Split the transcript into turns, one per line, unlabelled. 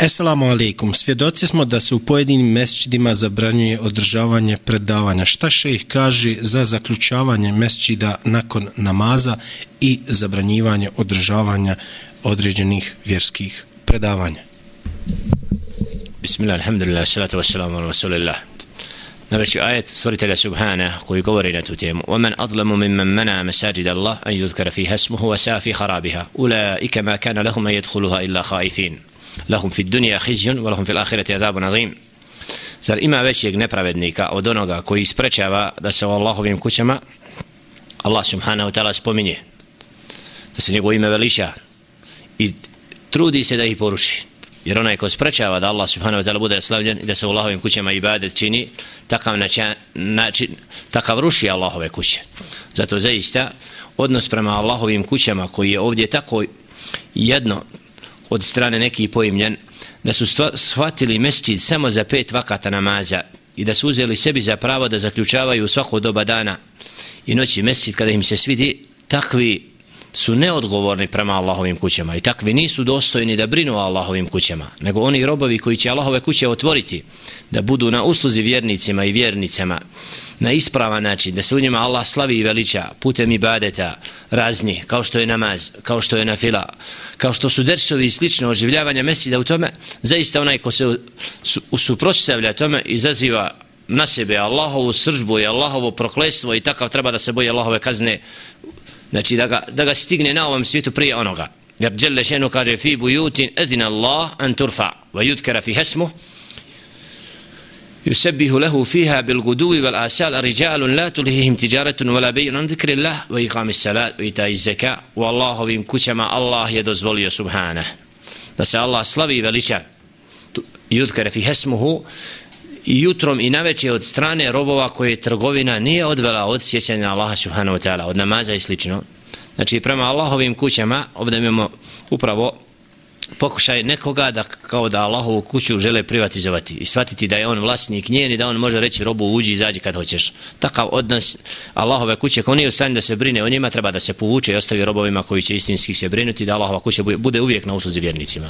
Esselamu alaikum. Svjedoci smo da se u pojedinim mesčidima zabranjuje održavanje predavanja. Šta še ih kaže za zaključavanje mesčida nakon namaza i zabranjivanje održavanja određenih vjerskih predavanja?
Bismillah, alhamdulillah, salatu wassalamu ala rasulillah. Najveći ajet stvoritelja Subhana koji govori na tu temu وَمَنْ أَظْلَمُ مِمَّنْ مَنَا مَسَاجِدَ اللَّهِ أَنْ يُذْكَرَ فِيهَا اسْمُهُ وَسَافِ خَرَابِهَا أُولَٰئِكَ مَا كَانَ لَهُمْ أَنْ يَدْخُلُهَا إِلَّا خَائِفِينَ lahum fi dunja hizjun wa lahum fil ahireti adabun azim. Zar ima većeg nepravednika od onoga koji isprečava da se u Allahovim kućama Allah subhanahu wa ta'ala spominje? Da se njegovo ime veliša i trudi se da ih poruši. Jer onaj ko sprečava da Allah subhanahu wa ta'ala bude slavljen i da se u Allahovim kućama ibadet čini takav, način, način, takav ruši Allahove kuće. Zato zaista odnos prema Allahovim kućama koji je ovdje tako jedno od strane nekih poimljen, da su shvatili mesčid samo za pet vakata namaza i da su uzeli sebi za pravo da zaključavaju svako doba dana i noći mesčid kada im se svidi takvi su neodgovorni prema Allahovim kućama. I takvi nisu dostojni da brinu o Allahovim kućama nego oni robovi koji će Allahove kuće otvoriti da budu na usluzi vjernicima i vjernicama na ispravan način, da se u njima Allah slavi i veliča putem ibadeta razni, kao što je namaz, kao što je nafila, kao što su dersovi i slično oživljavanja mesida u tome, zaista onaj ko se usuprostavlja tome izaziva na sebe Allahovu sržbu i Allahovo proklestvo i takav treba da se boje Allahove kazne, znači da ga, da ga stigne na ovom svijetu prije onoga. Jer Đelle Šenu kaže, fi bujutin edina Allah an turfa, va jutkara fi hesmu, يسبه له فيها بالغدو والآسال رجال لا تلهيهم تجارة ولا بيع عن ذكر الله وإقام الصلاة وإيتاء الزكاة والله بهم كما الله يدزولي سبحانه بس الله سلوي veliča يذكر في اسمه jutrom i naveče od strane robova koje trgovina nije odvela od sjećanja Allaha subhanahu wa ta'ala, od namaza i slično. Znači, prema Allahovim kućama, ovdje imamo upravo pokušaj nekoga da kao da Allahovu kuću žele privatizovati i shvatiti da je on vlasnik njen i da on može reći robu uđi i izađi kad hoćeš. Takav odnos Allahove kuće ko nije u stanju da se brine o njima treba da se povuče i ostavi robovima koji će istinski se brinuti da Allahova kuća bude uvijek na usluzi vjernicima.